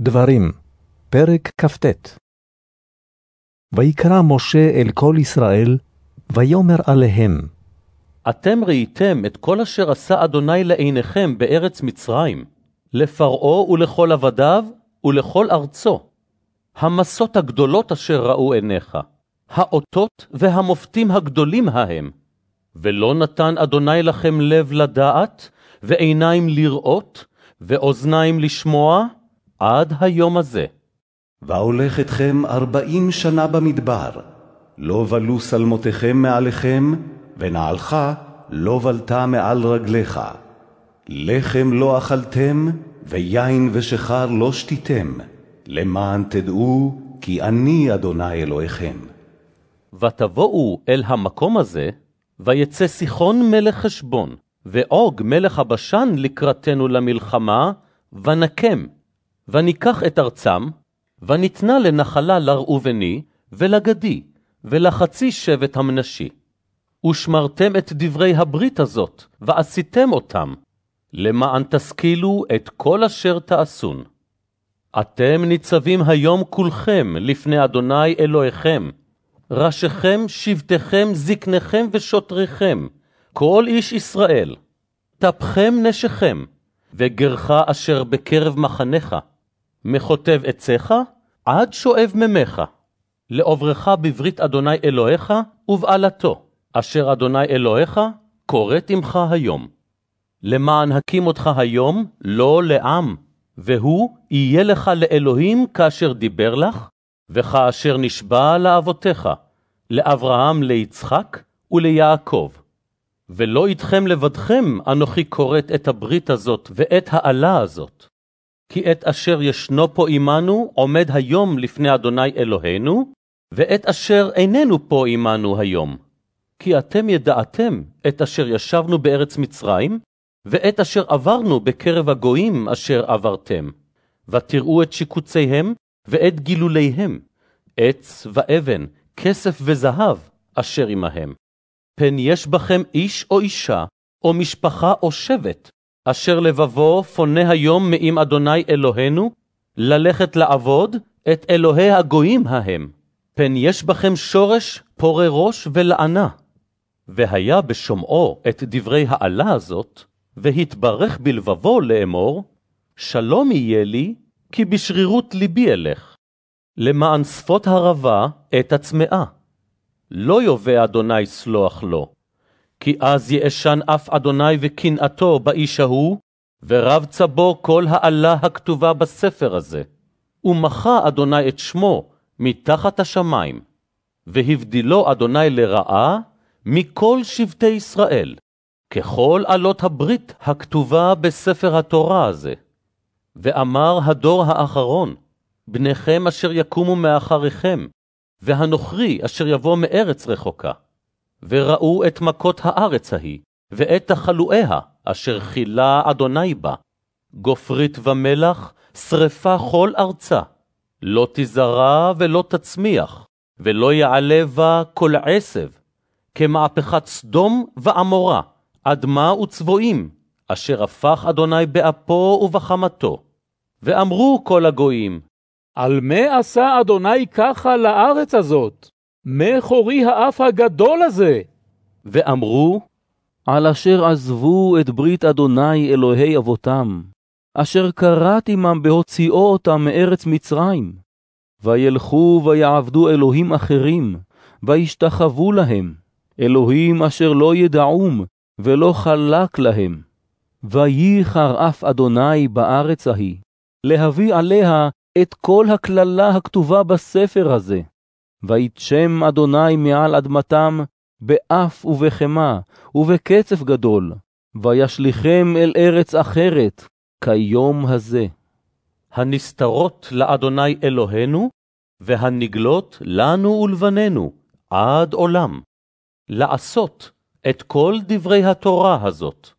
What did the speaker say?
דברים, פרק כ"ט ויקרא משה אל כל ישראל, ויאמר עליהם, אתם ראיתם את כל אשר עשה אדוני לעיניכם בארץ מצרים, לפרעה ולכל עבדיו ולכל ארצו. המסות הגדולות אשר ראו עיניך, האותות והמופתים הגדולים ההם. ולא נתן אדוני לכם לב לדעת, ועיניים לראות, ואוזניים לשמוע, עד היום הזה. והולך אתכם ארבעים שנה במדבר, לא בלו שלמותיכם מעליכם, ונעלך לא בלתה מעל רגליך. לחם לא אכלתם, ויין ושכר לא שתיתם, למען תדעו כי אני אדוני אלוהיכם. ותבואו אל המקום הזה, ויצא סיחון מלך חשבון, ועוג מלך הבשן לקראתנו למלחמה, ונקם. וניקח את ארצם, וניתנה לנחלה לראובני, ולגדי, ולחצי שבט המנשי. ושמרתם את דברי הברית הזאת, ועשיתם אותם, למען תשכילו את כל אשר תעשון. אתם ניצבים היום כולכם לפני אדוני אלוהיכם, ראשיכם, שבטיכם, זקניכם ושוטריכם, כל איש ישראל, טפכם נשיכם, וגרך אשר בקרב מחניך, מכותב עציך עד שואב ממך, לעוברך בברית אדוני אלוהיך ובעלתו, אשר אדוני אלוהיך כורת עמך היום. למען הקים אותך היום לא לעם, והוא יהיה לך לאלוהים כאשר דיבר לך, וכאשר נשבע לאבותיך, לאברהם, ליצחק וליעקב. ולא איתכם לבדכם אנוכי כורת את הברית הזאת ואת האלה הזאת. כי את אשר ישנו פה עמנו עומד היום לפני אדוני אלוהינו, ואת אשר איננו פה עמנו היום. כי אתם ידעתם את אשר ישבנו בארץ מצרים, ואת אשר עברנו בקרב הגויים אשר עברתם. ותראו את שיקוציהם ואת גילוליהם, עץ ואבן, כסף וזהב, אשר עמהם. פן יש בכם איש או אישה, או משפחה או שבט, אשר לבבו פונה היום מעם אדוני אלוהינו, ללכת לעבוד את אלוהי הגויים ההם. פן יש בכם שורש פורה ראש ולענה. והיה בשומעו את דברי העלה הזאת, והתברך בלבבו לאמור, שלום יהיה לי, כי בשרירות ליבי אלך. למען שפות הרבה את הצמאה. לא יובא אדוני סלוח לו. כי אז יאשן אף אדוני וקנאתו באיש ההוא, ורב צבו כל האלה הכתובה בספר הזה. ומחה אדוני את שמו מתחת השמיים, והבדילו אדוני לרעה מכל שבטי ישראל, ככל עלות הברית הכתובה בספר התורה הזה. ואמר הדור האחרון, בניכם אשר יקומו מאחריכם, והנוכרי אשר יבוא מארץ רחוקה. וראו את מכות הארץ ההיא, ואת תחלואיה, אשר חילה אדוני בה. גופרית ומלח, שרפה כל ארצה. לא תזרע ולא תצמיח, ולא יעלה בה כל עשב. כמהפכת סדום ועמורה, אדמה וצבועים, אשר הפך אדוני באפו ובחמתו. ואמרו כל הגויים, על מה עשה אדוני ככה לארץ הזאת? מה חורי האף הגדול הזה? ואמרו, על אשר עזבו את ברית אדוני אלוהי אבותם, אשר קראת עמם בהוציאו אותם מארץ מצרים. וילכו ויעבדו אלוהים אחרים, וישתחוו להם, אלוהים אשר לא ידעום, ולא חלק להם. וייחר אף אדוני בארץ ההיא, להביא עליה את כל הקללה הכתובה בספר הזה. ויתשם אדוני מעל אדמתם באף ובחמה ובקצף גדול, וישליכם אל ארץ אחרת, כיום הזה. הנסתרות לאדוני אלוהינו, והנגלות לנו ולבנינו, עד עולם. לעשות את כל דברי התורה הזאת.